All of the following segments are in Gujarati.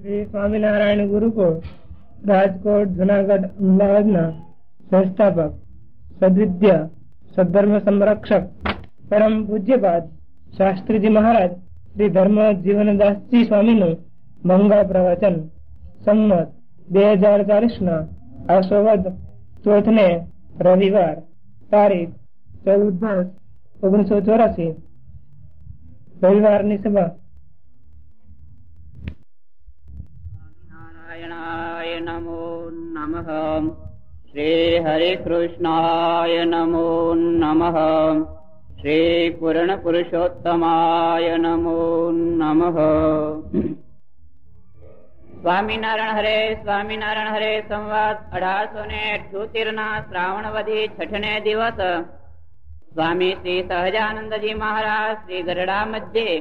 શ્રી સ્વામિનારાયણ ગુરુકુળ, રાજકોટ, જુનાગઢ, અમદાવાદના સંસ્થાપક, સદવિદ્ય, સદધર્મ સંરક્ષક, પરમ પૂજ્યપાદ શાસ્ત્રીજી મહારાજ, શ્રી ધર્મ જીવનદાસજી સ્વામીનું મંગળ પ્રવચન. સંમત બે હજાર ચાલીસ ના આસોવદ ચોથને રવિવાર, તારીખ ચૌદ દસ ઓગણીસો ચોરાસી. રવિવારની સભા નમો નમઃ શ્રી હરિકૃષ્ણાય નમો નમઃ શ્રી પૂર્ણ પુરુષોત્તમાય નમો નમઃ સ્વામિનારાયણ હરે સ્વામિનારાયણ હરે સંવાદ અઢારસો ને અઠ્યોતેર ના શ્રાવણવદી છઠ ને દિવસ સ્વામી શ્રી સહજાનંદજી મહારાજ શ્રી ગરડા મધ્યે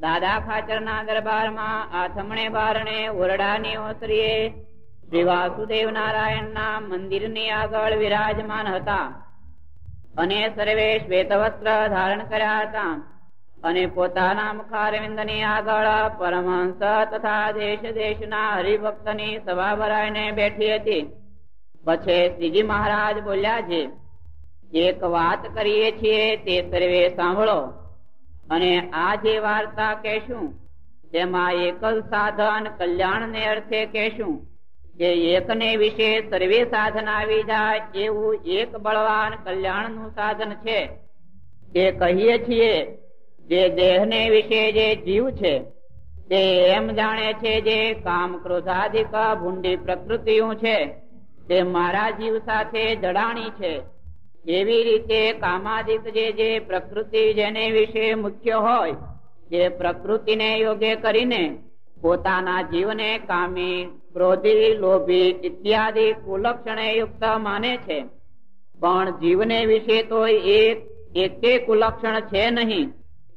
દાદા ખાચર ના દરબારમાં આથમણે બારણે ઓરડાની ઓસરીએ શ્રી વાસુદેવ નારાયણ ના મંદિરની આગળ વિરાજમાન હતા. અને સર્વે શ્વેત વસ્ત્ર ધારણ કર્યા હતા. અને પોતાના મુખારવિંદની આગળ પરમહંસ તથા દેશ દેશના હરિભક્તની સભા ભરાઈને બેઠી હતી. પછી શ્રીજી મહારાજ બોલ્યા છે એક વાત કરીએ છીએ તે સર્વે સાંભળો. અને આ જે વાર્તા કહેશું, તેમાં એક જ સાધન કલ્યાણ ને અર્થે કહેશું. કે એકને વિશે સર્વે સાધન આવી જાય એવું એક બળવાન કલ્યાણનું સાધન છે. જે કહીએ છીએ, જે દેહને વિશે જે જીવ છે, તે એમ જાણે છે જે કામ ક્રોધાધિક ભૂંડી પ્રકૃતિઓ છે, તે મારા જીવ સાથે જડાણી છે. એવી રીતે કામાદિક જે જે પ્રકૃતિ જેને વિશે મુખ્ય હોય, જે પ્રકૃતિને યોગ્ય કરીને પોતાના જીવને કામી, ક્રોધી, લોભી ઇત્યાદિ કુલક્ષણે યુક્ત માને છે. પણ જીવને વિશે તો એક એકે કુલક્ષણ છે નહીં.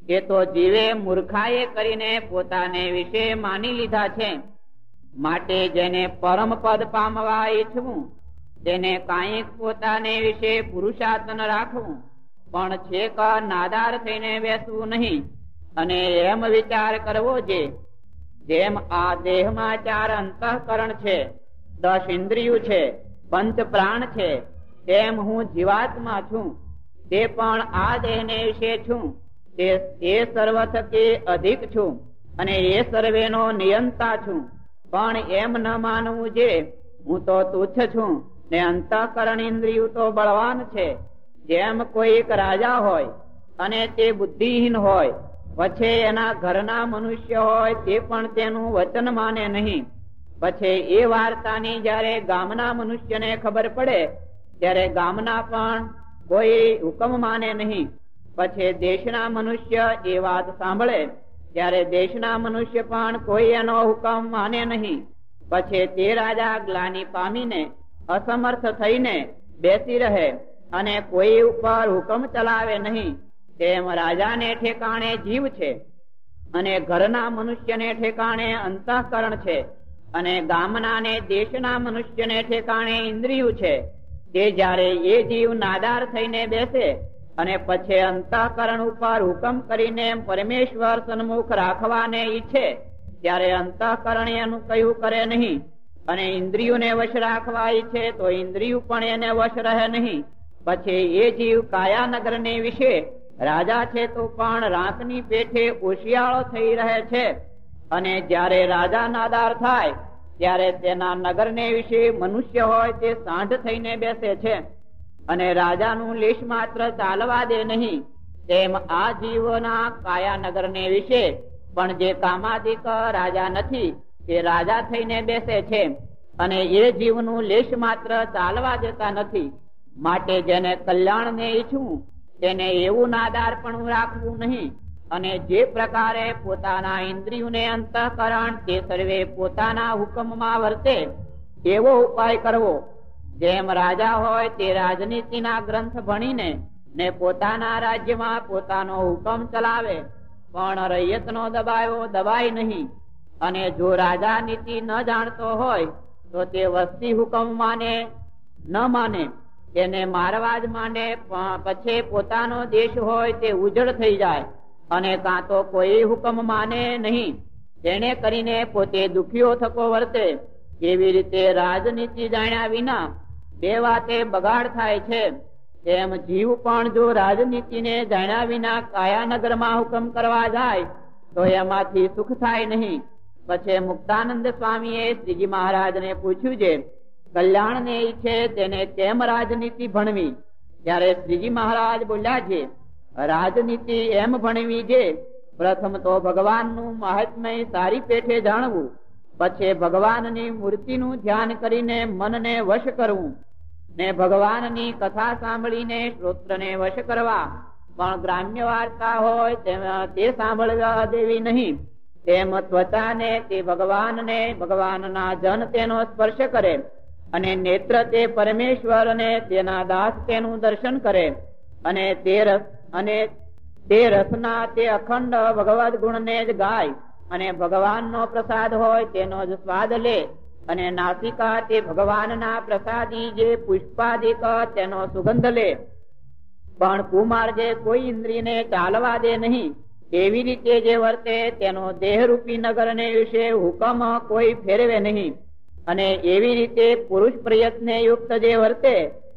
એ તો જીવે મૂર્ખાએ કરીને પોતાને વિશે માની લીધા છે. માટે જેને પરમ પદ પામવા ઈચ્છવું, તેને કાંઈક પોતાને વિશે પુરુષાર્થ રાખવું, પણ છેક નાદાર થઈને બેસવું નહીં. અને એમ વિચાર કરવો જે જેમ આ દેહમાં ચાર અંતઃકરણ છે, દસ ઇન્દ્રિયું છે, પંચ પ્રાણ છે, તેમ હું જીવાત્મા છું. તે પણ આ દેહને વિશે છું. તે સર્વ થકી અધિક છું અને એ સર્વેનો નિયંતા છું. પણ એમ ન માનવું જે, હું તો તુચ્છ છું ને અંતઃકરણ ઇન્દ્રિયું તો બળવાન છે. જેમ કોઈક રાજા હોય અને તે બુદ્ધિહીન હોય પછી એના ઘરના મનુષ્ય હોય તે પણ તેનું વચન માને નહીં. પછી એ વાર્તાની જયારે ગામના મનુષ્યને ખબર પડે, ત્યારે ગામના પણ કોઈ હુકમ માને નહીં. પછી દેશના મનુષ્ય એ વાત સાંભળે, ત્યારે દેશના મનુષ્ય પણ કોઈ એનો હુકમ માને નહીં. પછી તે રાજા ગ્લાની પામીને, અસમર્થ થઈને બેસી રહે અને કોઈ ઉપર હુકમ ચલાવે નહીં. તેમ રાજાને ઠેકાણે જીવ છે અને ઘરના મનુષ્યને ઠેકાણે અંતઃકરણ છે અને ગામના ને દેશના મનુષ્યને ઠેકાણે ઇન્દ્રિયું છે તે જ્યારે એ જીવ નાદાર થઈને બેસે અને પછી અંતઃકરણ ઉપર હુકમ કરીને પરમેશ્વર સન્મુખ રાખવાને ઈચ્છે, ત્યારે અંતઃકરણ એનું કયું કરે નહીં અને ઇન્દ્રિયોને વશ રાખવા ઈચ્છે તો ઇન્દ્રિયું પણ એને વશ રહે નહીં. પછી એ જીવ કાયાનગરને વિશે રાજા છે તો પણ રાતની પેઠે ઓશિયાળો થઈ રહે છે. અને જ્યારે રાજા નાદાર થાય, ત્યારે તેના નગરને વિશે મનુષ્ય હોય તે સાંઢ થઈને બેસે છે. અને રાજાનું લેશ માત્ર ચાલવા દે નહીં, તેમ આ જીવોના કાયા ને વિશે પણ જે કામાદિક રાજા નથી, તે રાજા થઈને બેસે છે. અને એ જીવનું લેશ માત્ર ચાલવા દેતા નથી. માટે જેને કલ્યાણ ને ઈચ્છવું તેને એવું નાદાર પણ રાખવું નહીં. અને જે પ્રકારે પોતાના ઇન્દ્રિયોને અંતઃકરણ તે સર્વે પોતાના હુકમમાં વર્તે, એવો ઉપાય કરવો. જેમ રાજા હોય તે રાજનીતિના ગ્રંથ ભણીને ને પોતાના રાજ્યમાં પોતાનો હુકમ ચલાવે, પણ રૈયતનો દબાયો દબાય નહીં. અને જો રાજા નીતિ ન જાણતો હોય, તો તે વસ્તી હુકમ માને, ન માને. તેને મારવા જ માંડે પછી પોતાનો દેશ હોય તે ઉજળ થઈ જાય અને કાં તો કોઈ હુકમ માને નહીં. તેને કરીને પોતે દુખીઓ થકો વર્તે, એવી રીતે રાજનીતિ જાણ્યા વિના બે વાતે બગાડ થાય છે. તેમ જીવ પણ જો રાજનીતિને જાણ્યા વિના કાયાનગરમાં હુકમ કરવા જાય, તો એમાંથી સુખ થાય નહીં. પછી મુક્તાનંદ સ્વામીએ શ્રીજી મહારાજને પૂછ્યું છે કલ્યાણ ને ઈચ્છે તેને કેમ રાજનીતિ ભણવી? ત્યારે શ્રીજી મહારાજ બોલ્યા છે, રાજનીતિ એમ ભણવી છે પ્રથમ તો ભગવાનનું મહાત્મય સારી પેઠે જાણવું, પછી ભગવાનની મૂર્તિનું ધ્યાન કરીને મનને વશ કરવું, ને ભગવાનની કથા સાંભળીને શ્રોત્રને વશ કરવા. પણ ગ્રામ્ય વાર્તા હોય તે સાંભળવા દેવી નહીં. તેમ ત્વચાને તે ભગવાનને, ભગવાનના જન તેનો સ્પર્શ કરે. અને નેત્ર તે પરમેશ્વર અને તેના દાસ તેનું દર્શન કરે. અને તે રસ અને તે રસના તે અખંડ ભગવદ ગુણને જ ગાય. અને ભગવાનનો પ્રસાદ હોય તેનો જ સ્વાદ લે. અને નાસિકા તે ભગવાનના પ્રસાદી જે પુષ્પાદિક તેનો સુગંધ લે. પણ કુમાર જે કોઈ ઇન્દ્રિયને ચાલવા દે નહીં. એવી રીતે જે વર્તે તેનો દેહરૂપી નગરને વિશે હુકમ કોઈ ફેરવે નહીં. અને એવી રીતે પુરુષ પ્રયત્ન યુક્ત જે વર્તે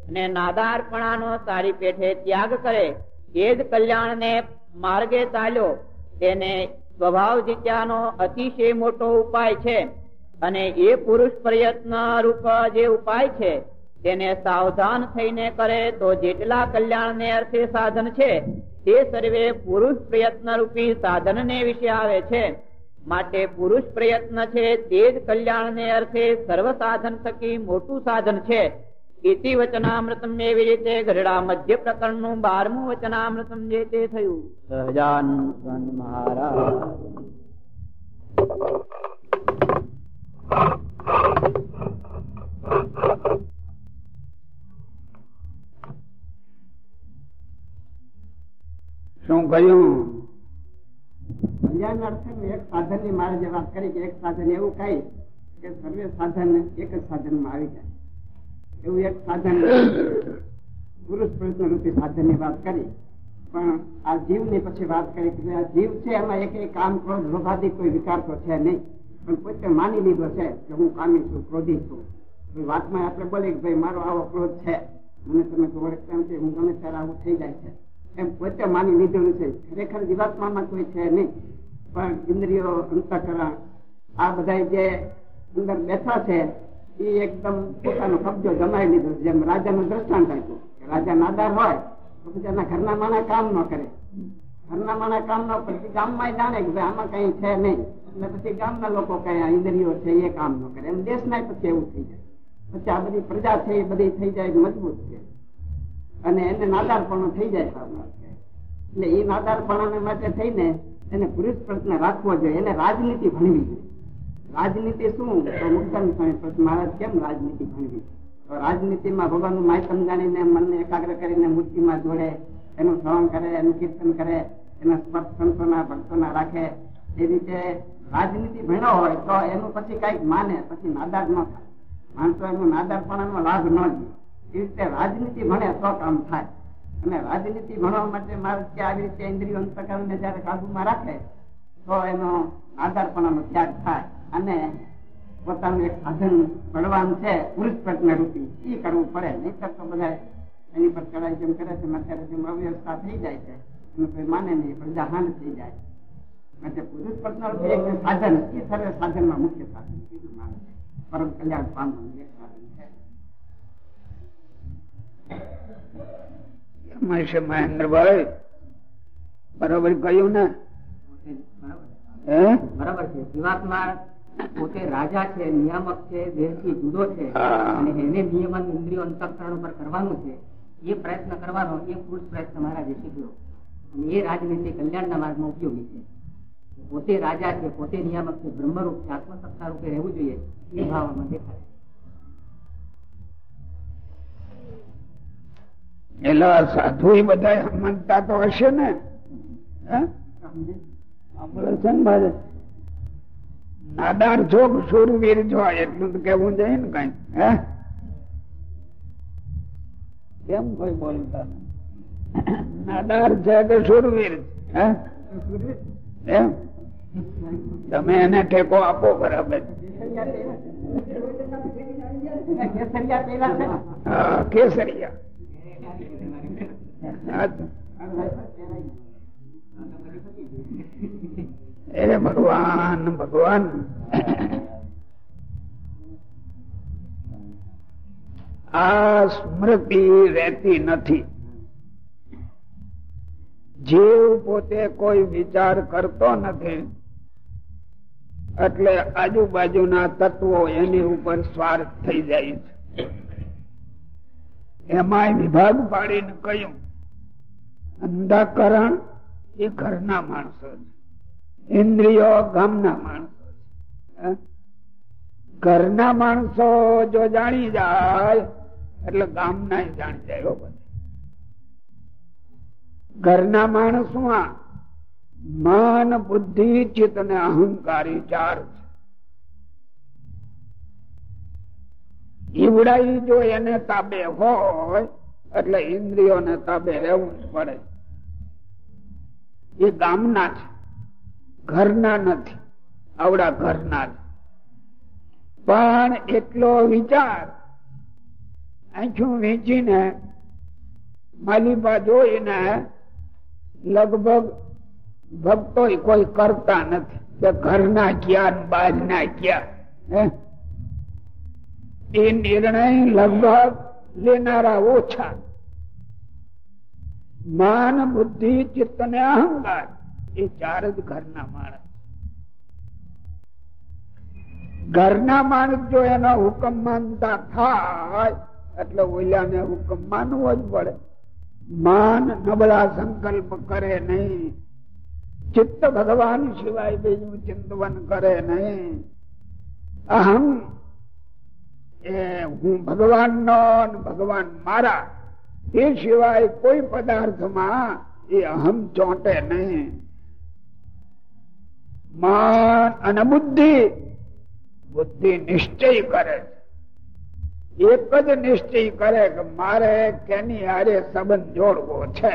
અને નાદારપણાનો સારી પેઠે ત્યાગ કરે, એ જ કલ્યાણને માર્ગે ચાલ્યો, તેને સ્વભાવ જીત્યાનો અતિશય મોટો ઉપાય છે. અને એ પુરુષ પ્રયત્ન રૂપ જે ઉપાય છે, તેને સાવધાન થઈને કરે તો જેટલા કલ્યાણને અર્થે સાધન છે, તે સર્વે પુરુષ પ્રયત્ન રૂપી સાધનને વિશે આવે છે. માટે પુરુષ પ્રયત્ન છે તે જ કલ્યાણને અર્થે સર્વ સાધન થકી મોટું સાધન છે. ઇતિ વચનામૃતમ એવી રીતે ગઢડા મધ્ય પ્રકરણનું બારમું વચનામૃતમ જે તે થયું. સહજાનંદ મહારાજ. શું કહ્યું? કલ્યાણ અર્થે એક સાધનની મારે જે વાત કરી કે એક સાધન એવું કઈ કે સર્વે સાધન એક જ સાધનમાં આવી જાય. એવું એક સાધન પુરુષ પ્રયત્ન રૂપી સાધનની વાત કરી. પણ આ જીવની પછી વાત કરી કે આ જીવ છે, એમાં એક એક કામ ક્રોધ લોભાદી કોઈ વિકાર તો છે નહીં. પણ પોતે માની લીધો છે કે હું કામી છું, ક્રોધી છું. વાતમાં આપણે બોલીએ કે ભાઈ, મારો આવો ક્રોધ છે. મને તમે ખબર કેમ નથી, હું ગમે ત્યારે આવું થઈ જાય છે. એમ પોતે માની લીધેલું છે. ખરેખર જીવાત્મામાં કોઈ છે નહીં. પણ ઇન્દ્રિયો, અંતકરણ, આ બધા જે અંદર બેઠા છે, એ એકદમ પોતાનો કબજો જમાઈ લીધો છે. જેમ રાજાનું દ્રષ્ટાંત આપ્યું રાજા નાદાર હોય, તો પછી એના ઘરના માણા કામ ન કરે. ઘરના માણા કામ ન પછી ગામમાં જાણે કે ભાઈ આમાં કઈ છે નહીં. એટલે પછી ગામના લોકો કઈ ઇન્દ્રિયો છે, એ કામ ન કરે. એમ દેશના પછી એવું થઈ જાય. પછી આ બધી પ્રજા છે, એ બધી થઈ જાય, મજબૂત છે. અને એને નાદારપણું થઈ જાય એટલે એ નાદારપણા માટે થઈને એને પુરુષ પ્રશ્ન રાખવો જોઈએ. એને રાજનીતિ ભણવી જોઈએ. રાજનીતિ શું? તો મુક્તન સ્વામી પ્રશ્ન, મહારાજ, કેમ રાજનીતિ ભણવી? તો રાજનીતિમાં ભગવાનનું માય સમજાણીને મનને એકાગ્ર કરીને મૂર્તિમાં જોડે, એનું શ્રવણ કરે, એનું કીર્તન કરે, એના સ્પર્શ સંતોના, ભક્તોના રાખે. એ રીતે રાજનીતિ ભણ્યો હોય તો એનું પછી કંઈક માને, પછી નાદાર ન થાય. માણસો એનું નાદારપણાનો લાભ ન લે. રીતે રાજનીતિ ભણે તો કામ થાય. અને રાજનીતિ ભણવા માટે મારે કે આવી રીતે ઇન્દ્રિય અંતકરણને જયારે કાબુમાં રાખે, તો એનો આધારપણાનો ત્યાગ થાય. અને પોતાનું એક સાધન ભણવાનું છે, પુરુષ પ્રજ્ઞ રૂપી એ કરવું પડે. નહીતર તો બધા એની પર ચડાઈ જેમ કરે છે અત્યારે જેમ અવ્યવસ્થા થઈ જાય છે એનું કોઈ માને નહીં પ્રજા હાન થઈ જાય. એટલે પુરુષ પ્રજ્ઞ રૂપી એક સાધન એ સર્વે સાધનમાં મુખ્ય સાધન પરમ કલ્યાણ પામવાનું એક સાધન છે. છે મહેન્દ્રભાઈ બરોબર કહ્યું ને? બરાબર. છે. જીવાત્મા પોતે રાજા છે નિયામક છે દેહથી જુદો છે. અને એને નિયમન ઇન્દ્રિયો અંતઃકરણ ઉપર કરવાનું છે. એ પ્રયત્ન કરવાનો એ પુરુષ પ્રયત્ન મહારાજે શીખ્યો અને એ રાજનીતિ કલ્યાણના માર્ગમાં ઉપયોગી છે. પોતે રાજા છે પોતે નિયામક છે બ્રહ્મરૂપ છે આત્મસત્તા રૂપે રહેવું જોઈએ. એ ભાવમાં દેખાય. એટલે આ સાધુ એ બધા માનતા તો હશે ને? નાદાર છો સુરવીર છો એટલું તો કેવું જોઈએ ને કઈ. હે? કેમ કોઈ બોલતા? નાદાર છે કે સુરવીર હે? એમ? તમે એને ટેકો આપો બરાબર. કેસરિયા. એ ભગવાન ભગવાન. આ સ્મૃતિ રહેતી નથી. જીવ પોતે કોઈ વિચાર કરતો નથી. એટલે આજુબાજુના તત્વો એની ઉપર સ્વાર્થ થઈ જાય છે. એમાંય વિભાગ પાડીને કહ્યું અંધાકરણ એ ઘરના માણસો છે. ઇન્દ્રિયો ગામના માણસો ઘરના માણસો જો જાણી જાય, એટલે ગામના જાણી જાય. ઘરના માણસમાં મન, બુદ્ધિ, ચિત્ત અને અહંકારી ચાર છે. ઈવડાઈ જો એને તાબે હોય એટલે ઇન્દ્રિયોને તાબે રહેવું જ પડે. એ ગામના છે. ઘરના નથી. આવડા ઘરના પણ એટલો વિચાર આંખું વેચીને માલિબા જોઈને લગભગ ભક્તો કોઈ કરતા નથી. કે ઘરના ક્યાં બહારના ક્યાં. એ નિર્ણય લગભગ લેનારા ઓછા. માન, બુદ્ધિ, ચિત્ત ને અહંકાર એ ચાર જ ઘરના માણસ. ઘરના માણસ જો એના હુકમ માનતા થાય, એટલે ઓલાને હુકમ માનવો જ પડે. માન નબળા સંકલ્પ કરે નહીં. ચિત્ત ભગવાન સિવાય બીજું ચિંતવન કરે નહીં. અહમ એ હું ભગવાન નો ભગવાન મારા, એ સિવાય કોઈ પદાર્થમાં એ અહમ ચોંટે નહીં. માન અને બુદ્ધિ બુદ્ધિ નિશ્ચય કરે એક જ નિશ્ચય કરે કે મારે કેની હારે સંબંધ જોડવો છે,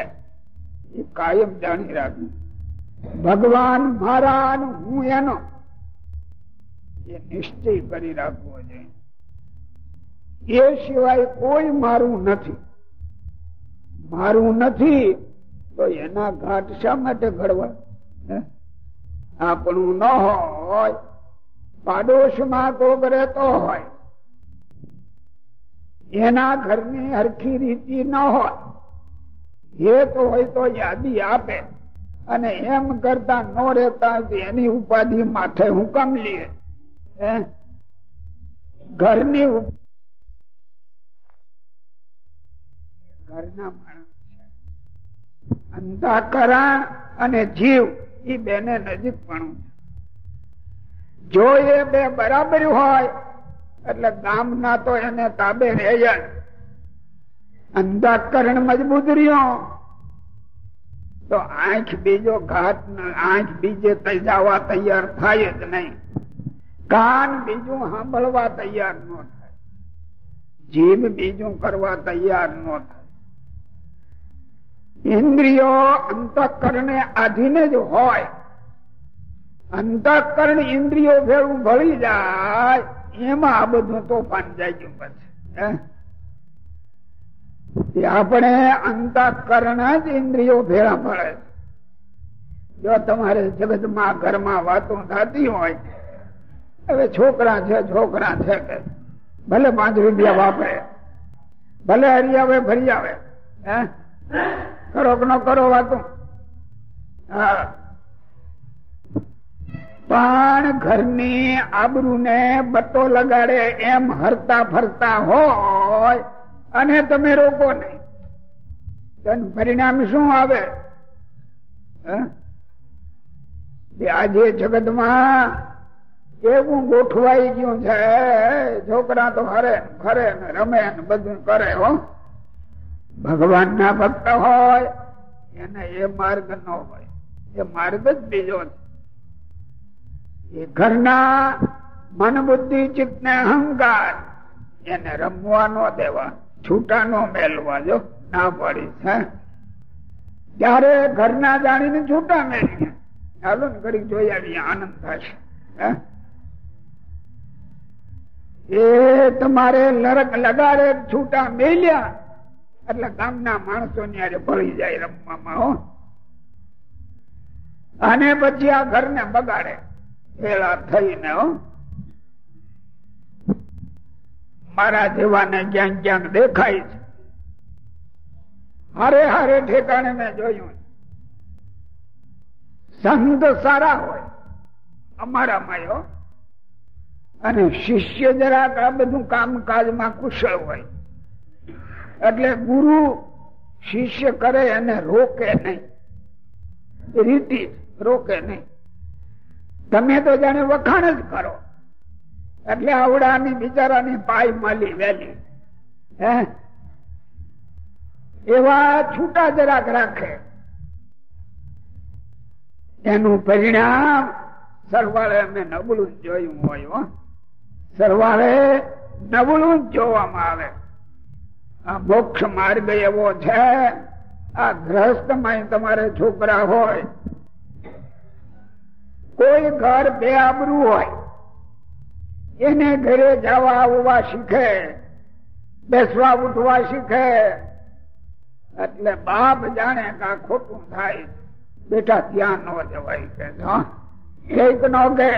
એ કાયમ જાણી રાખવું. ભગવાન મારા હું એનો, એ નિશ્ચય કરી રાખવો જોઈએ. એ સિવાય કોઈ મારું નથી. મારું નથી તો એના ઘાટ શા માટે ઘડવા? આપણું ન હોય, પાડોશમાં કોક રહેતો હોય, એના ઘરની હરખી રીતિ ન હોય, એ તો હોય તો યાદી આપે, અને એમ કરતા ન રહેતા એની ઉપાધિ માથે હું કામ લઈએ? ઘરની ઘરના માણસ છે. અંધાકરણ અને જીવ એ બેને નજીક પણ જો એ બે બરાબર હોય, એટલે ગામના તો એને તાબે રહે જ. અંતઃકરણ મજબૂત રહ્યો, તો આંખ બીજો ઘાત આંખ બીજે તૈજાવા તૈયાર થાય જ નહીં. કાન બીજું સાંભળવા તૈયાર ન થાય. જીભ બીજું કરવા તૈયાર ન થાય. ઇન્દ્રિયો અંતઃકરણને આધીને જ હોય. અંતઃકરણ ઇન્દ્રિયો ભેળું ભળી જાય, એમાં આ બધું તોફાન જાય ગયું પછી આપણે અંતઃકરણ જ ઇન્દ્રિયો ભેળા ભળે જો તમારે જગતમાં ઘરમાં વાતો થતી હોય, હવે છોકરા છે છોકરા છે કે, ભલે પાંચ રૂપિયા વાપરે, ભલે હરી આવે ફરી આવે હે? કરો કે ન કરો વાતો. હા. પણ ઘરની આબરૂને બટ્ટો લગાડે એમ હરતા ફરતા હોય અને તમે રોકો નહીં. પરિણામ શું આવે? આજે જગતમાં એવું ગોઠવાઈ ગયું છે, છોકરા તો હરે ફરે ને રમે ને બધું કરે હો. ભગવાન ના ભક્ત હોય, એને એ માર્ગ ન હોય. એ માર્ગ જ બીજો એ ઘરના મન બુદ્ધિ ચિત્ત ને અહંકાર, એને રમવા ન દેવા છૂટા નો મેલવા જો ના પડી છે. ત્યારે ઘરના જાણીને છૂટા મેળવીએ ચાલો ને ઘડી જોઈ આવીએ, આનંદ થશે? એ તમારે લરક લગાડે, છૂટા મેલ્યા એટલે ગામના માણસો ની ભળી જાય રમવામાં, હો. અને પછી આ ઘરને બગાડે. ભેળા થઈને, હો. મારા જેવાને ક્યાંક ક્યાંક દેખાય છે. હારે હારે ઠેકાણે મેં જોયું. સંત સારા હોય અમારામાં અને શિષ્ય જરાક આ બધું કામકાજમાં કુશળ હોય. એટલે ગુરુ શિષ્ય કરે એને રોકે નહીં. રીતિ રોકે નહીં. તમે તો જાણે વખાણ જ કરો. એટલે આવડાની બિચારાની પાય માલી વેલી. હે? એવા છૂટા જરાક રાખે. એનું પરિણામ સરવાળે અમે નબળું જોયું હોય. સરવાળે નબળું જ જોવામાં આવે. આ મોક્ષ માર્ગ એવો છે, આ ગ્રસ્તમાં તમારે છોકરા હોય, કોઈ ઘર બે આબરું હોય, એને ઘરે જવા આવવા શીખે, બેસવા ઉઠવા શીખે, એટલે બાપ જાણે કે ખોટું થાય બેટા, ત્યાં ન જવાય કે. એક નો કે,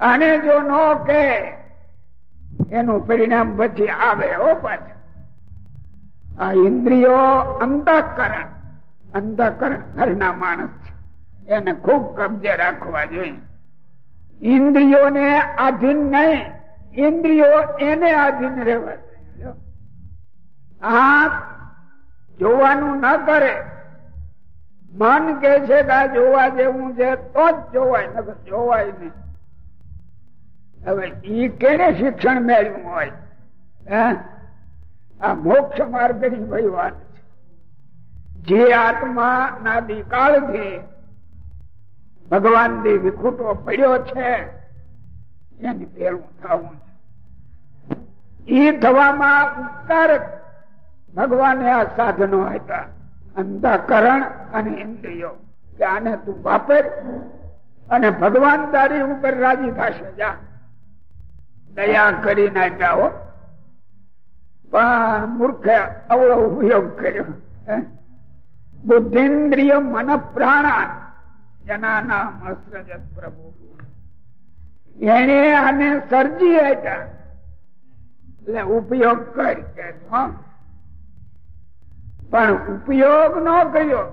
આને જો નો કે, એનું પરિણામ પછી આવે હો પાછું આ ઇન્દ્રિયો અંતઃકરણ અંતઃકરણ ઘરના માણસ છે. એને ખૂબ કબજે રાખવા જોઈએ. ઇન્દ્રિયોને આધીન નહીં. ઇન્દ્રિયો એને આધીન રહેવા. આંખ જોવાનું ન કરે. મન કે છે કે આ જોવા જેવું છે, તો જ જોવાય, નકર જોવાય નહીં. હવે ઈ કેને શિક્ષણ મેળવ્યું હોય? હે? આ મોક્ષ માર્ગની ભાઈ વાત છે. જે આત્મા નાદી કાળથી ભગવાનથી વિખૂટો પડ્યો છે, એની ભેળું થવું છે. થવામાં ઉપકારક ભગવાને આ સાધનો હતા અંતઃકરણ અને ઇન્દ્રિયો. કે આને તું વાપર અને ભગવાન તારી ઉપર રાજી થશે. જા. દયા કરીને આપ્યા હો. પણ મૂર્ખે અવળો ઉપયોગ કર્યો? બુદ્ધિન્દ્રિય મન પ્રાણા જેના નામ અસ્રજત પ્રભુ એને આને સર્જી હતા એટલે ઉપયોગ કરી. પણ ઉપયોગ ન કર્યો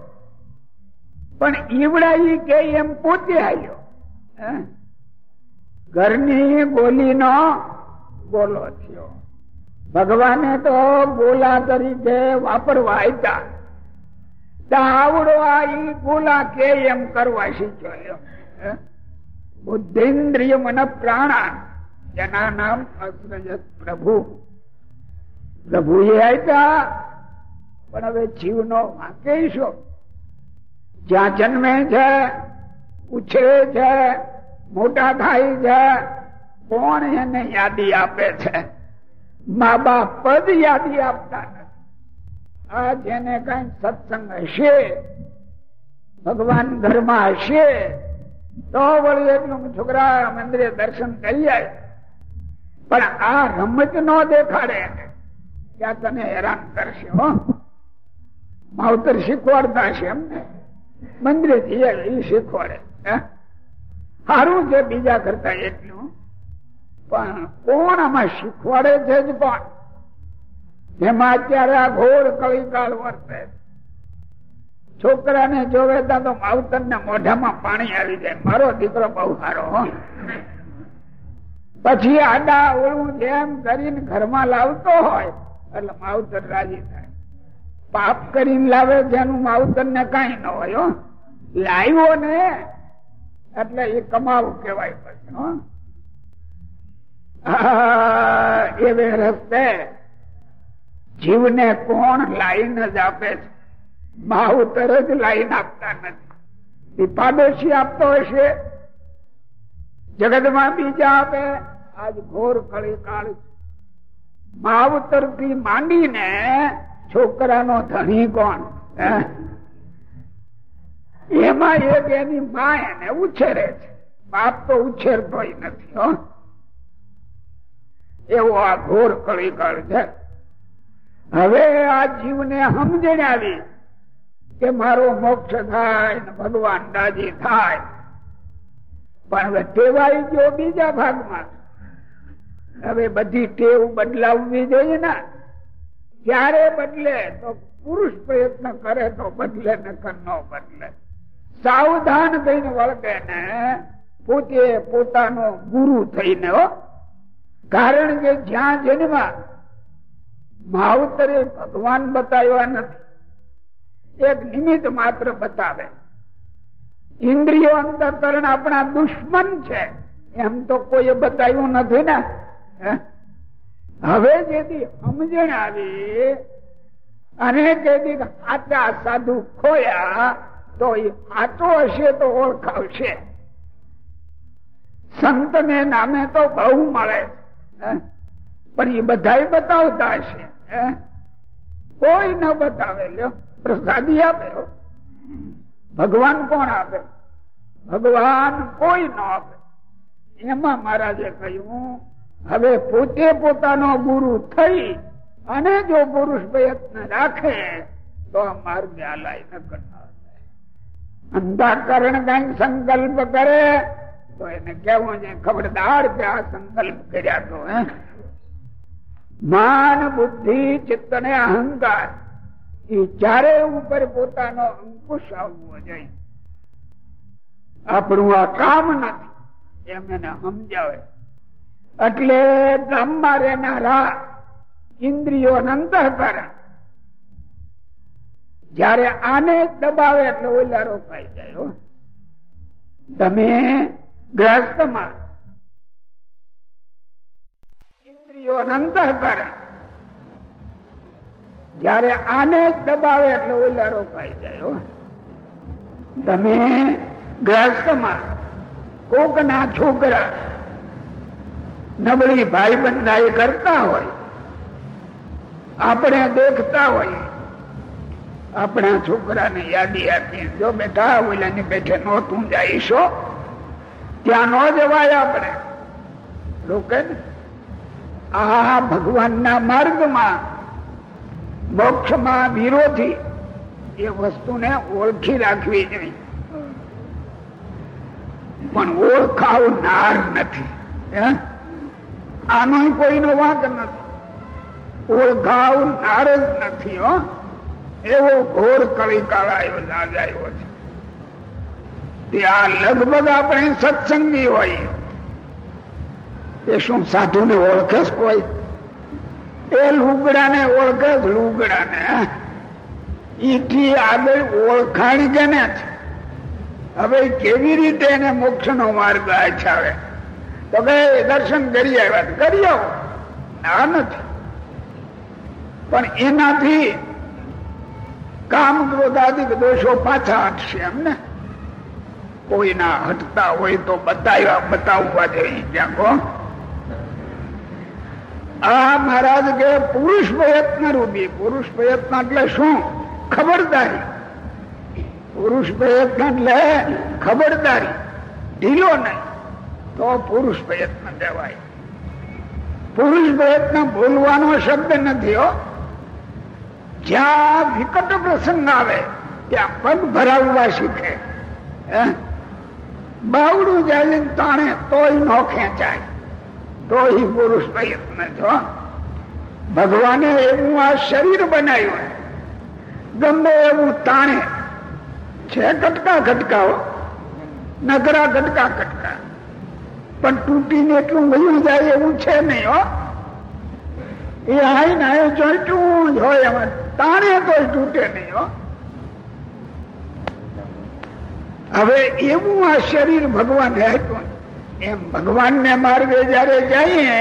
પણ ઈવડા કે એમ પોતે આવ્યો? ઘરની બોલીનો બોલો થયો ભગવાને તો બોલા તરીકે વાપરવા આપ્યા તો આવડો આ ઈ બોલા કે એમ કરવા શીખ્યો? બુદ્ધિન્દ્રિય મન જેના નામ અગ્રજત પ્રભુ. પ્રભુએ આપ્યા પણ હવે જીવનો વાંકે શું? જ્યાં જન્મે છે, ઉછરે છે, મોટા થાય છે, કોણ એને યાદી આપે છે? મા બાપ પદ યાદી આપતા આ જેને કઈ સત્સંગ હશે? ભગવાન ઘરમાં હશે? તો વળી એટલું છોકરા મંદિરે દર્શન કરી જાય પણ આ રમત નો દેખાડે. ત્યાં તને હેરાન કરશે, હો. માવતર શીખવાડતા છે એમને. મંદિરે જઈએ એ શીખવાડે? સારું છે બીજા કરતા એટલું. પણ કોણ આમાં શીખવાડે છે જ પણ જેમાં અત્યારે આ ઘોર કવિકાળ વર્તે છોકરાને જોવે તો માવતર ને મોઢામાં પાણી આવી જાય. મારો દીકરો બહુ સારો પછી આડા ઓળું જેમ કરીને ઘરમાં લાવતો હોય, એટલે માવતર રાજી થાય. પાપ કરીને લાવે જેનું માવતર ને કઈ ન હોય લાવ્યો ને, એટલે એ કમાવું કેવાય પછી એવે રસ્તે જીવને કોણ લાઈન જ આપે છે? માવતર જ લાઈન આપતા નથી. એ પાડોશી આપતો હશે જગતમાં બીજા આપે આજ ઘોર કળી કાળ માવતરથી માંડીને છોકરાનો ધણી કોણ? એમાં એક એની મા એને ઉછેરે છે. બાપ તો ઉછેરતો નથી, હો. એવો આ ઘોર કળીકળ છે. હવે આ જીવને સમજણ આવી કે મારો મોક્ષ થાય ને ભગવાન દાજી થાય. પણ હવે ટેવાઈ ગયો બીજા ભાગમાં. હવે બધી ટેવ બદલાવવી જોઈએ ને. ક્યારે બદલે તો પુરુષ પ્રયત્ન કરે તો બદલે ન બદલે. સાવધાન થઈને વળગે ને પોતે પોતાનો ગુરુ થઈને હો કારણ કે જ્યાં જન્મા માવતરે ભગવાન બતાવ્યા નથી. એક નિમિત્ત માત્ર બતાવે. ઇન્દ્રિયો અંતકરણ આપણા દુશ્મન છે. એમ તો કોઈ બતાવ્યું નથી ને? હવે જેથી સમજણ આવી, અને તેથી આચા સાધુ ખોયા, તો એ આટો હશે તો ઓળખાવશે. સંતને નામે તો બહુ મળે હે? પણ એ બધા બતાવતા હશે કોઈ ન બતાવે પ્રસાદી આપે ભગવાન કોણ આપે? ભગવાન કોઈ ન આપે. એમાં મહારાજે કહ્યું, હવે પોતે પોતાનો ગુરુ થઈ અને જો પુરુષ પ્રયત્ન રાખે, તો આ માર્ગ આલાય ન કરનાર અંધાકરણ કઈ સંકલ્પ કરે તો એને કેવું છે ખબરદાર કે આ સંકલ્પ કર્યા તો, હે? માન, બુદ્ધિ, ચિત્ત ને અહંકાર, એ ચારે ઉપર પોતાનો અંકુશ આવવો જોઈએ. આપણું આ કામ નથી, એમ એને સમજાવે. એટલે ગામમાં રહેનારા ઇન્દ્રિયો અંતઃકરણ જયારે આને દબાવે એટલે ઓલા રોકાઈ જાય, હો. તમે માર્ગ ઇન્દ્રિયો અંતઃકરણ જયારે આને જ દબાવે એટલે ઓલા રોકાઈ જાય તમે તમે ગ્રસ્તમાં કોક ના છોકરા, નબળી ભાઈ બંધાઈ કરતા હોય, આપણે દેખતા હોય, આપણા છોકરાને યાદી આપીએ જો બેટા ઓલાની બેઠે નો તું જઈશો ત્યાં ન જવાય આપણે. લોકો આ ભગવાનના માર્ગમાં, મોક્ષમાં વિરોધી એ વસ્તુને ઓળખી રાખવી જોઈએ. પણ ઓળખાવનાર નથી? આનો કોઈનો વાંક નથી. ઓળખાવનાર જ નથી, હો. એવો ઘોર કળીકાળ આવ્યો જાગ છે ત્યાં લગભગ આપણે સત્સંગી હોય. એ શું સાધુ ને ઓળખે છે કોઈ? એ લુગડાને ઓળખે જ લુગડાને ઈથી આગળ ઓળખાણ કે ને હવે કેવી રીતે એને મોક્ષ નો માર્ગ આછાવે? તો કે દર્શન કરી આવ્યા કરી આવો. ના નથી. પણ એનાથી કામ ક્રોધાદિક દોષો પાછા હટશે એમને કોઈના હટતા હોય તો બતાવ્યા, બતાવવા જોઈએ હો. આ મહારાજ કે પુરુષ પ્રયત્ન રૂપી, પુરુષ પ્રયત્ન એટલે શું? ખબરદારી. પુરુષ પ્રયત્ન એટલે ખબરદારી. ઢીલો નહીં, તો પુરુષ પ્રયત્ન કહેવાય. પુરુષ પ્રયત્ન બોલવાનો શબ્દ નથી, હો. જ્યાં વિકટ પ્રસંગ આવે, ત્યાં પગ ભરાવવા શીખે, હે? બાવડું જાય તાણે તોય નો ખેંચાય. તોય પુરુષ પ્રયત્ન છો ભગવાને એવું આ શરીર બનાવ્યું ગમે એવું તાણે છે કટકા કટકાઓ નગરા કટકા કટકા પણ તૂટીને એટલું વયું જાય એવું છે નહીં હો. એ હાઈ ને હાઈ જોઈતું હોય એમાં. તાણે તોય તૂટે નહીં હો. હવે એવું આ શરીર ભગવાન આપ્યું. એમ ભગવાનને માર્ગે જયારે જઈએ,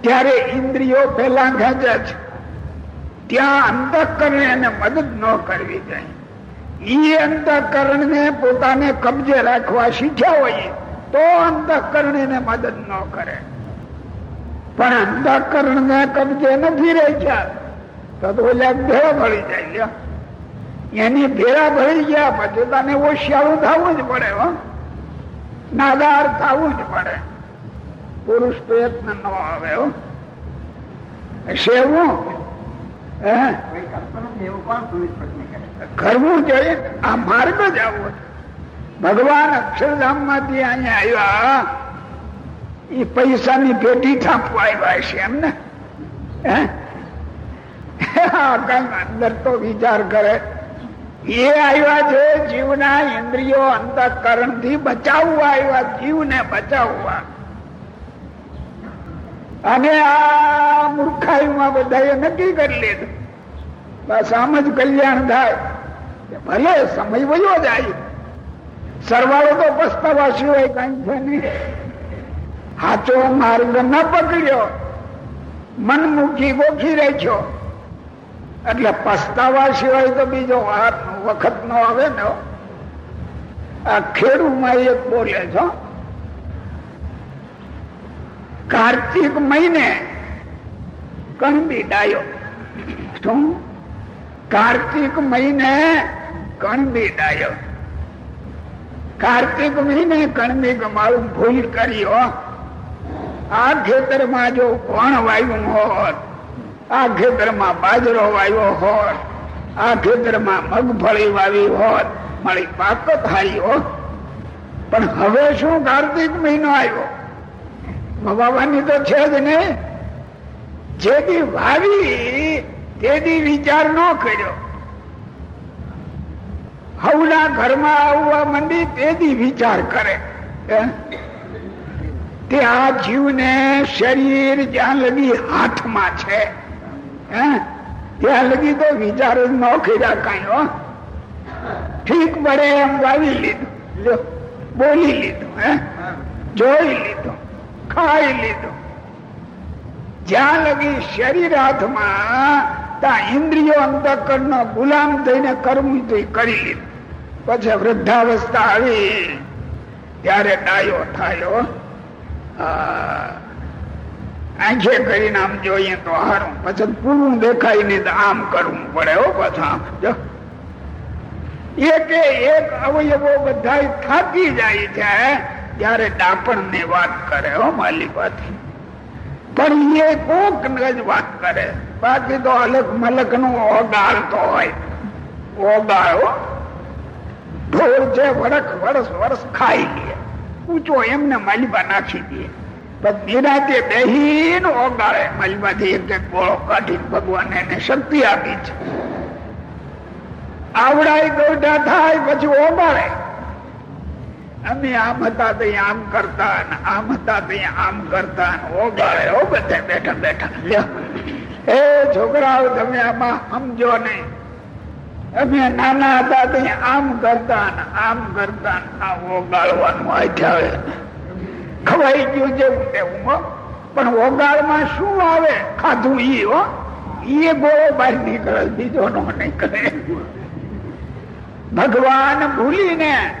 ત્યારે ઇન્દ્રિયો પેલા ખેંચે છે. ત્યાં અંતઃકરણ એને મદદ ન કરવી જાય ઈ અંતઃકરણ ને પોતાને કબજે રાખવા શીખ્યા હોય, તો અંતઃકરણ એને મદદ ન કરે. પણ અંતઃકરણ ને કબજે નથી રહી તો ઓલા ભેળો ભળી જાય. એની ભેરા ભરી ગયા પછી તને ઓશિયાળું થવું જ પડે, હો. નાદાર થવું જ પડે. પુરુષ પ્રયત્ન ન આવે, હો. સેવું? કોઈ કરવું જોઈએ આ માર્ગ જ આવો. ભગવાન અક્ષરધામમાંથી અહીંયા આવ્યા, એ પૈસાની પેટી થાપવા આવ્યા છે એમને. હે? આ કંઈક અંદર તો વિચાર કરે. એ આવ્યા છે જીવના ઇન્દ્રિયો અંતઃકરણથી બચાવવા આવ્યા, જીવને બચાવવા. અને આ મૂર્ખાઈમાં બધાએ નક્કી કરી લીધું. બસ આમ જ કલ્યાણ થાય. ભલે સમય વયો જાય. સરવાળો તો પસ્તાવા સિવાય કઈ છે નહીં. સાચો માર્ગ ન પકડ્યો. મનમુખી ગોખી રાખ્યો. એટલે પસ્તાવા સિવાય તો બીજો વખત નો આવે ને, આ ખેડૂમાં એક બોલે છો કાર્તિક મહિને કણબી ડાયો. શું? કાર્તિક મહિને કણબી ડાયો. કાર્તિક મહિને કણબી ગમાવું ભૂલ કર્યો આ ખેતરમાં જો કોણ વાયુ હોત આ ખેતરમાં બાજરો વાવ્યો હોત, આ ખેતરમાં મગફળી વાવી હોત, મારી પાકત હારી હોત. પણ હવે શું કાર્તિક મહિનો આવ્યો? વાવવાની તો છે જ નહીં જેથી વાવી તેથી વિચાર ન કર્યો. હવના ઘરમાં આવવા માંડી તેથી વિચાર કરે. તે આ જીવને શરીર જ્યાં લગી હાથમાં છે? ત્યાં લગી તો વિચાર ન કર્યા કાંઈ ઠીક પડે એમ વાવી લીધું. જો બોલી લીધું હે. જોઈ લીધું ખાઈ લીધું. જ્યાં લગી શરીર હાથમાં ત્યાં ઇન્દ્રિયો અંતકરણ નો ગુલામ થઈને કરવું તો કરી લીધું. પછી વૃદ્ધાવસ્થા આવી. ત્યારે ડાયો થયો આ, આંખે કરીને આમ જોઈએ તો હારું. પછી પૂરું દેખાય ને આમ કરવું પડે હો પાછા. એક એક અવયવો બધા થાકી જાય છે ત્યારે ડાપણ ને વાત કરે હો માલિકાથી પણ એ કોક જ વાત કરે. બાકી તો અલગ મલકનું ઓગાળતો હોય. ઓગાળો ઢોર છે વરખ વરસ વરસ ખાઈ લે. ઊંચો એમને માલિબા નાખી દે. નિરાતે બેહીન ઓગાળે. માલિબાથી એક ગોળો કાઢી ભગવાન એને શક્તિ આપી છે. આવડાય ગોઢા થાય, પછી ઓગાળે. અમે આમ હતા તો આમ કરતા આમ હતા તો આમ કરતા ઓગાળે. ઓ બધે બેઠા બેઠા. એ છોકરાઓ, તમે આમાં સમજો નહીં. અમે નાના હતા તો આમ કરતા આમ કરતા આ ઓગાળવાનું આઠ્યા ખવાઈ ગયું જેવું તેવું પણ ઓગાળમાં શું આવે? ખાધું ઈ, હો. એ ગોળો બહાર નીકળે બીજો નો નીકળે ભગવાન ભૂલીને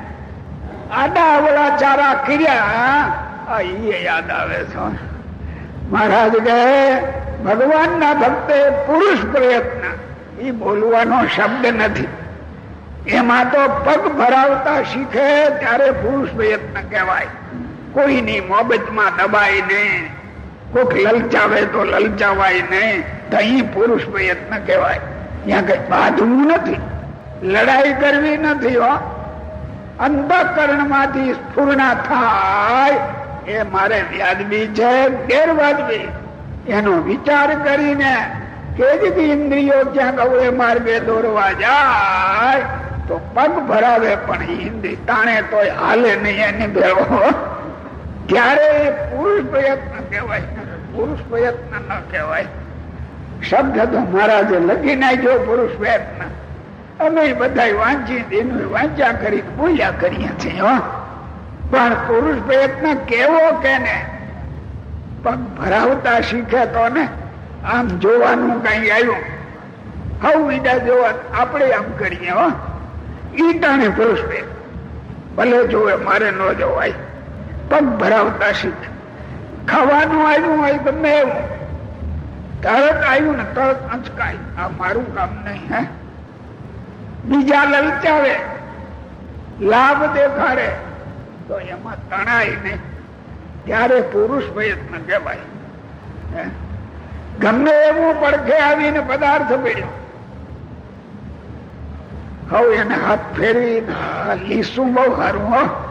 આડા અવળા ચારા કર્યા ઈ યાદ આવે છે. મહારાજ કહે ભગવાન ના ભક્તે પુરુષ પ્રયત્ન. એ બોલવાનો શબ્દ નથી. એમાં તો પગ ભરાવતા શીખે, ત્યારે પુરુષ પ્રયત્ન કહેવાય. કોઈની મોબતમાં દબાય નહીં કોઈક લલચાવે તો લલચાવાય નહીં તો પુરુષ પ્રયત્ન કહેવાય. ત્યાં કઈ બાંધવું નથી. લડાઈ કરવી નથી હો. અંતઃકરણમાંથી સ્ફૂર્ણા થાય. એ મારે વ્યાજબી છે ગેરવાજબી એનો વિચાર કરીને કે જ ઇન્દ્રિયો ક્યાંક અવળે માર્ગે દોરવા જાય, તો પગ ભરાવે પણ ઇન્દ્રિય તાણે તોય હાલે નહીં એની ભેળો. ત્યારે પુરુષ પ્રયત્ન કહેવાય, પુરુષ પ્રયત્ન ન કહેવાય. શબ્દ તો મહારાજે લખી નાખ્યો, પુરુષ પ્રયત્ન. અમે બધા વાંચી, એનું વાંચ્યા કરી, બોલ્યા કરીએ છીએ પણ પુરુષ પ્રયત્ન કેવો કે ને પગ ભરાવતા શીખે તો ને, આમ જોવાનું કઈ આવ્યું. હવ બીજા જોવા આપણે આમ કરીએ, હો. ઈ ટાણે પુરુષ પ્રયત્ન. ભલે જોવે, મારે ન જોવાય. પગ ભરાવતા શીખે ખાવાનું આવ્યું હોય ગમે એવું. તરત આવ્યું ને તરત અંચકાય. આ મારું કામ નહીં, હે? બીજા લલચાવે. લાભ દેખાડે. તો એમાં તણાય નહીં. ત્યારે પુરુષ પ્રયત્ન કહેવાય. ગમે એવું પડખે આવીને પદાર્થ પડ્યો. હવે એને હાથ ફેરવી લીસું બહુ સારું, હો.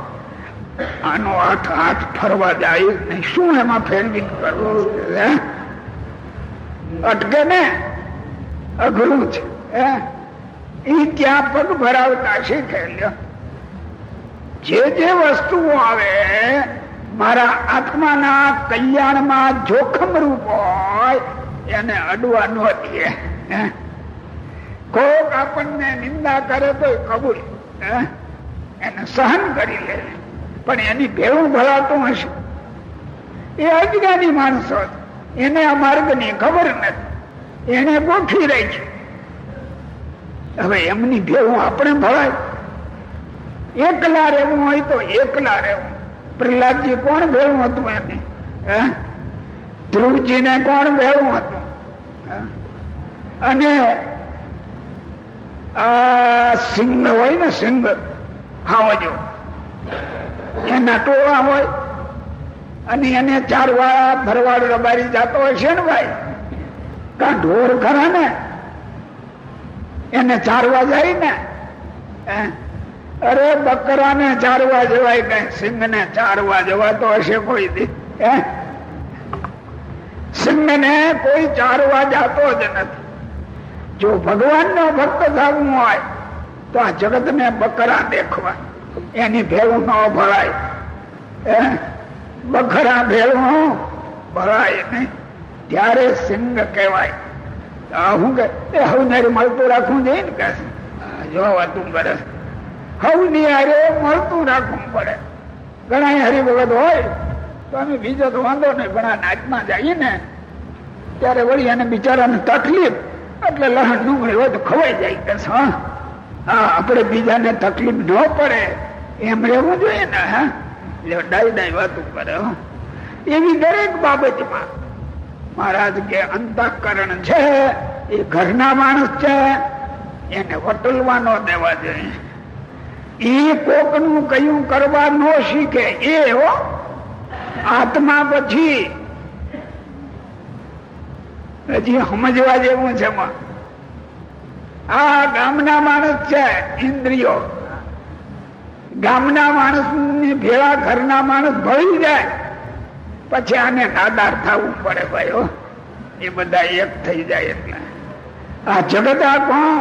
આનો હાથ હાથ ફરવા જાય નહીં. શું એમાં ફેરવી કરવું? અટકે ને? અઘરું છે. એ ત્યાં પગ ભરાવતા શીખે જે જે વસ્તુઓ આવે, મારા આત્માના કલ્યાણમાં જોખમ રૂપ હોય, એને અડવા ન દે? કોક આપણને નિંદા કરે તો કબૂલ? એને સહન કરી લે. પણ એની ભેળું ભરાતું હશે. એ અજ્ઞાની માણસો. એને આ માર્ગની ખબર નથી. એને ગોઠવી છે. હવે એમની ભેળું આપણે ભરાય એકલા રહેવું હોય તો એકલા રહેવું. પ્રહલાદજી કોણ ભેળું હતું એને? ધ્રુવજી ધ્રુવજીને કોણ ભેળું હતું? અને આ સિંહ હોય ને સિંહ? હાવજો એના ટોળા હોય અને એને ચાર વાળા ભરવાડ રબારી જાતો હશે ને ભાઈ? કા ઢોર ખરા ને? એને ચારવા જાય ને? અરે બકરા ને ચારવા જવાય કઈ સિંહ ને ચારવા જવાતો હશે કોઈ દી? સિંહ ને કોઈ ચારવા જાતો જ નથી. જો ભગવાન નો ભક્ત થવું હોય, તો આ જગત ને બકરા દેખવા. એની ભેળું ન ભરાય. બખરા ભેળું ભરાય નહીં. ત્યારે સિંગ કહેવાય. હું કે, એ હવનેરી મળતું રાખવું જોઈએ ને કે જોવા તું કરે હવની મળતું રાખવું પડે. ઘણા હરિભગત હોય, તો અમે બીજો તો વાંધો નહીં ઘણા નાચમાં જઈએ ને, ત્યારે વળી એને બિચારાને તકલીફ, એટલે લહણ ડુંગળી હોય તો ખવાઈ જાય કે હા, આપણે બીજાને તકલીફ ન પડે. એમ રહેવું જોઈએ ને, હા? એટલે ડાય વાત ઉપર કરે એવી દરેક બાબતમાં મહારાજ કે અંતઃકરણ છે, એ ઘરના માણસ છે, એને વટલવા ન દેવા જોઈએ. એ કોકનું કયું કરવા ન શીખે, એ આત્મા પછી હજી સમજવા જેવું છે. આ ગામના માણસ છે, ઇન્દ્રિયો. ગામના માણસની ભેળા ઘરના માણસ ભળી જાય. પછી આને નાદાર થવું પડે ભાઈ હો. એ બધા એક થઈ જાય એટલે. આ જગત આખું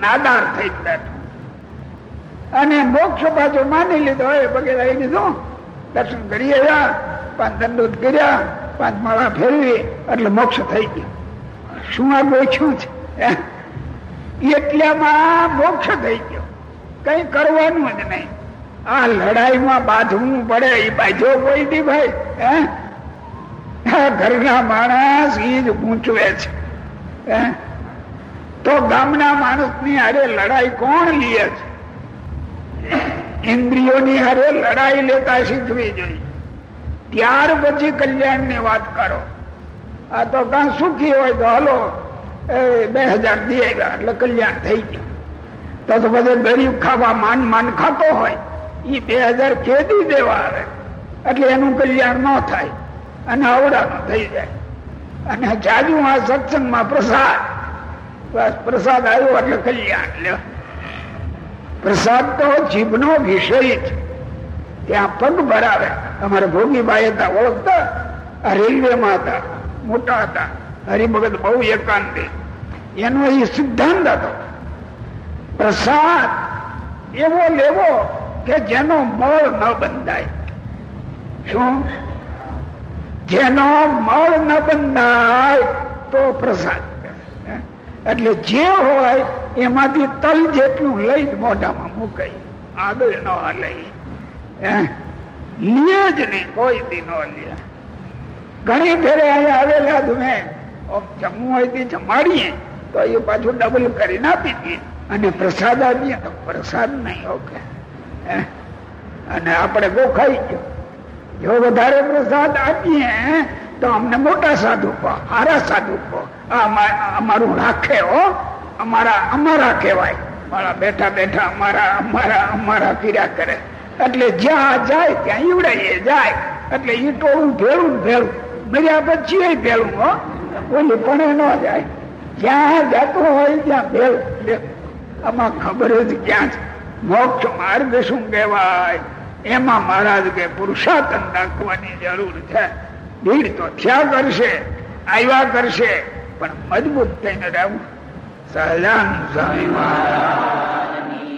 નાદાર થઈ બેઠું અને મોક્ષ પાછો માની લીધો હોય વગેરે એ લીધું દર્શન કરી આવ્યા, પાંચ દંડોત કર્યા, પાંચ માળા ફેરવી, એટલે મોક્ષ થઈ ગયો. શું આ ગોખ્યું છે? એટલામાં મોક્ષ થઈ ગયો. કઈ કરવાનું જ નહીં. આ લડાઈમાં બાંધવું પડે એ બાજો કોઈ દી ભાઈ, હે? ઘરના માણસ એ જ ગૂંચવે છે, હે? તો ગામના માણસની હારે લડાઈ કોણ લીએ છે? ઇન્દ્રિયોની હારે લડાઈ લેતા શીખવી જોઈએ. ત્યાર પછી કલ્યાણની વાત કરો. આ તો કાં સુખી હોય તો હલો બે હજાર દે એટલે કલ્યાણ થઈ ગયું. તો બધે ગરીબ ખાવા માન માન ખાતો હોય. એ બે હજાર ખેદી દેવા આવે. એટલે એનું કલ્યાણ ન થાય અને અવડાનું થઈ જાય. અને જાજુ આ સત્સંગમાં પ્રસાદ. બસ પ્રસાદ આવ્યો એટલે કલ્યાણ લ્યો. પ્રસાદ તો જીભનો વિષય છે ત્યાં પગ ભરાવે. અમારે ભોગીભાઈ હતા ઓળખતા. આ રેલવેમાં હતા, મોટા હતા. હરિભગત બહુ એકાંતિ. એનો એ સિદ્ધાંત હતો. પ્રસાદ એવો લેવો કે જેનો મળ ન બંધાય. શું? જેનો મળ ન બંધાય તો પ્રસાદ. એટલે જે હોય એમાંથી તલ જેટલું લઈ મોઢામાં મૂકાય. આગળ ન લઈ લે જ નહીં, કોઈ દી ન લે. ઘણી ફેરે અહીંયા આવેલા તમે જમવું હોય તે જમાડીએ, તો એ પાછું ડબલ કરીને આપી દઈએ. અને પ્રસાદ આપીએ તો પ્રસાદ નહીં, ઓકે. અને આપણે ગોખાઈ ગયો. જો વધારે પ્રસાદ આપીએ, તો અમને મોટા સાધુ કહો સારા સાધુ કહો. અમારું રાખે હો. અમારા અમારા કહેવાય. મારા બેઠા બેઠા અમારા અમારા અમારા કર્યા કરે. એટલે જ્યાં જાય ત્યાં ઈવડાઈએ, જાય. એટલે ઈ ટોળું ભેળું ભેળું. મર્યા પછી ભેળું, હો. ઓલી પણ ન જાય. જ્યાં જતું હોય ત્યાં ભેળું. આમાં ખબર જ ક્યાં છે? મોક્ષ માર્ગ શું કહેવાય? એમાં મહારાજ કે પુરુષાર્થન રાખવાની જરૂર છે. ભીડ તો થયા કરશે, આવ્યા કરશે, પણ મજબૂત થઈને રહેવું. સહજાન સ્વામી મહારાજ.